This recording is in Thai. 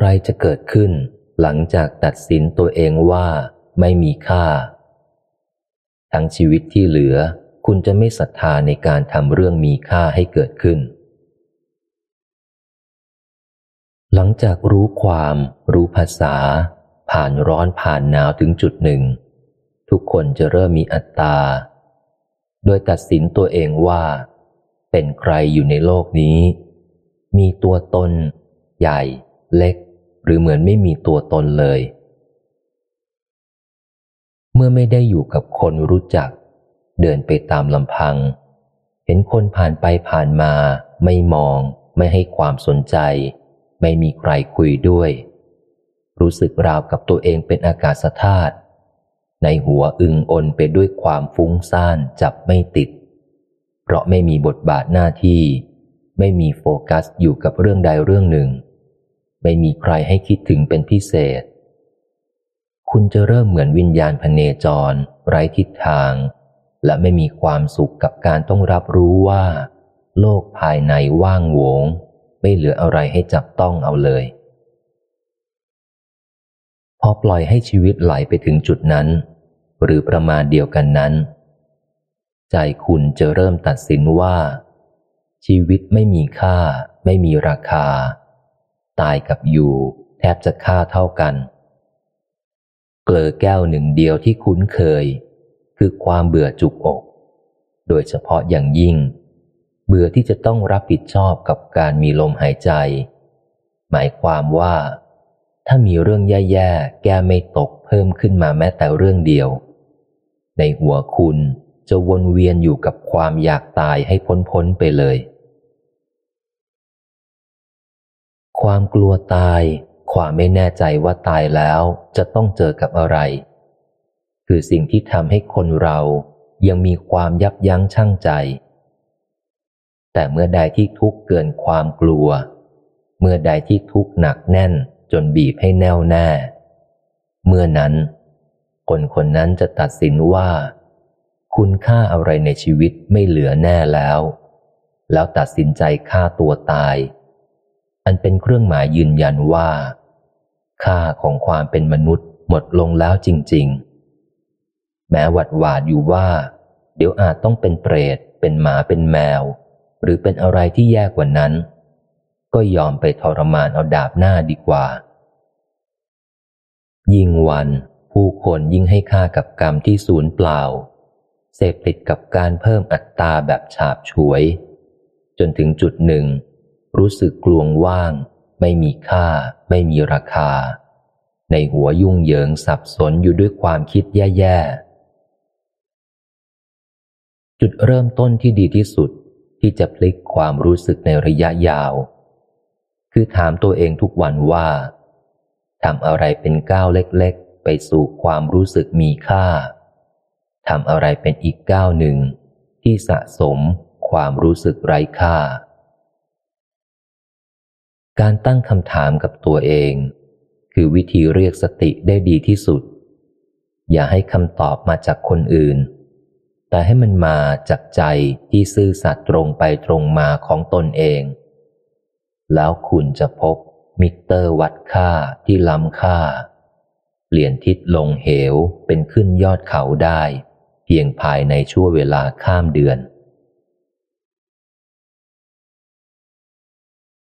อะไรจะเกิดขึ้น หลังจากตัดสินตัวเองว่าไม่มีค่า ทั้งชีวิตที่เหลือ คุณจะไม่ศรัทธาในการทำเรื่องมีค่าให้เกิดขึ้น หลังจากรู้ความ รู้ภาษา ผ่านร้อนผ่านหนาวถึงจุดหนึ่ง ทุกคนจะเริ่มมีอัตตา โดยตัดสินตัวเองว่า เป็นใครอยู่ในโลกนี้ มีตัวตน ใหญ่ เล็ก หรือเหมือนไม่มีตัวตนเลย เมื่อไม่ได้อยู่กับคนรู้จัก เดินไปตามลำพัง เห็นคนผ่านไปผ่านมา ไม่มอง ไม่ให้ความสนใจ ไม่มีใครคุยด้วย รู้สึกราวกับตัวเองเป็นอากาศธาตุในหัวอึงอนไปด้วยความฟุ้งซ่านจับไม่ติด เพราะไม่มีบทบาทหน้าที่ ไม่มีโฟกัสอยู่กับเรื่องใดเรื่องหนึ่ง ไม่มีใครให้คิดถึงเป็นพิเศษ คุณจะเริ่มเหมือนวิญญาณพเนจร ไร้ทิศทาง และไม่มีความสุขกับการต้องรับรู้ว่า โลกภายในว่างโวง ไม่เหลืออะไรให้จับต้องเอาเลย พอปล่อยให้ชีวิตไหลไปถึงจุดนั้น หรือประมาณเดียวกันนั้น ใจคุณจะเริ่มตัดสินว่า ชีวิตไม่มีค่า ไม่มีราคา ตายกับอยู่ แทบจะค่าเท่ากันเกลือแก้วหนึ่งเดียวที่คุ้นเคย คือความเบื่อจุกอก โดยเฉพาะอย่างยิ่ง เบื่อที่จะต้องรับผิดชอบกับการมีลมหายใจ หมายความว่า ถ้ามีเรื่องแย่ๆ แก้ไม่ตกเพิ่มขึ้นมาแม้แต่เรื่องเดียว ในหัวคุณจะวนเวียนอยู่กับความอยากตายให้พ้นๆไปเลย ความกลัวตาย ความไม่แน่ใจว่าตายแล้วจะต้องเจอกับอะไร คือสิ่งที่ทำให้คนเรายังมีความยับยั้งชั่งใจ แต่เมื่อใดที่ทุกข์เกินความกลัว เมื่อใดที่ทุกข์หนักแน่นจนบีบให้แน่วแน่ เมื่อนั้น คนคนนั้นจะตัดสินว่า คุณค่าอะไรในชีวิตไม่เหลือแน่แล้ว แล้วตัดสินใจฆ่าตัวตาย อันเป็นเครื่องหมายยืนยันว่า ค่าของความเป็นมนุษย์หมดลงแล้วจริง ๆ แม้หวัดหวาดอยู่ว่า เดี๋ยวอาจต้องเป็นเปรต เป็นหมาเป็นแมว หรือเป็นอะไรที่แย่กว่านั้น ก็ยอมไปทรมานเอาดาบหน้าดีกว่า ยิ่งวัน ผู้คนยิ่งให้ค่ากับกรรมที่สูญเปล่า เสพติดกับการเพิ่มอัตตาแบบฉาบฉวย จนถึงจุดหนึ่ง รู้สึกกลวงว่าง ไม่มีค่า ไม่มีราคา ในหัวยุ่งเหยิงสับสนอยู่ด้วยความคิดแย่ๆ จุดเริ่มต้นที่ดีที่สุดที่จะพลิกความรู้สึกในระยะยาว คือถามตัวเองทุกวันว่าทำอะไรเป็นก้าวเล็กๆ ไปสู่ความรู้สึกมีค่าทำอะไรเป็นอีกก้าวหนึ่ง ที่สะสมความรู้สึกไร้ค่า การตั้งคำถามกับตัวเอง คือวิธีเรียกสติได้ดีที่สุด อย่าให้คำตอบมาจากคนอื่น แต่ให้มันมาจากใจที่ซื่อสัตย์ตรงไปตรงมาของตนเอง แล้วคุณจะพบมิเตอร์วัดค่าที่ล้ำค่า เปลี่ยนทิศลงเหวเป็นขึ้นยอดเขาได้ เพียงภายในชั่วเวลาข้ามเดือน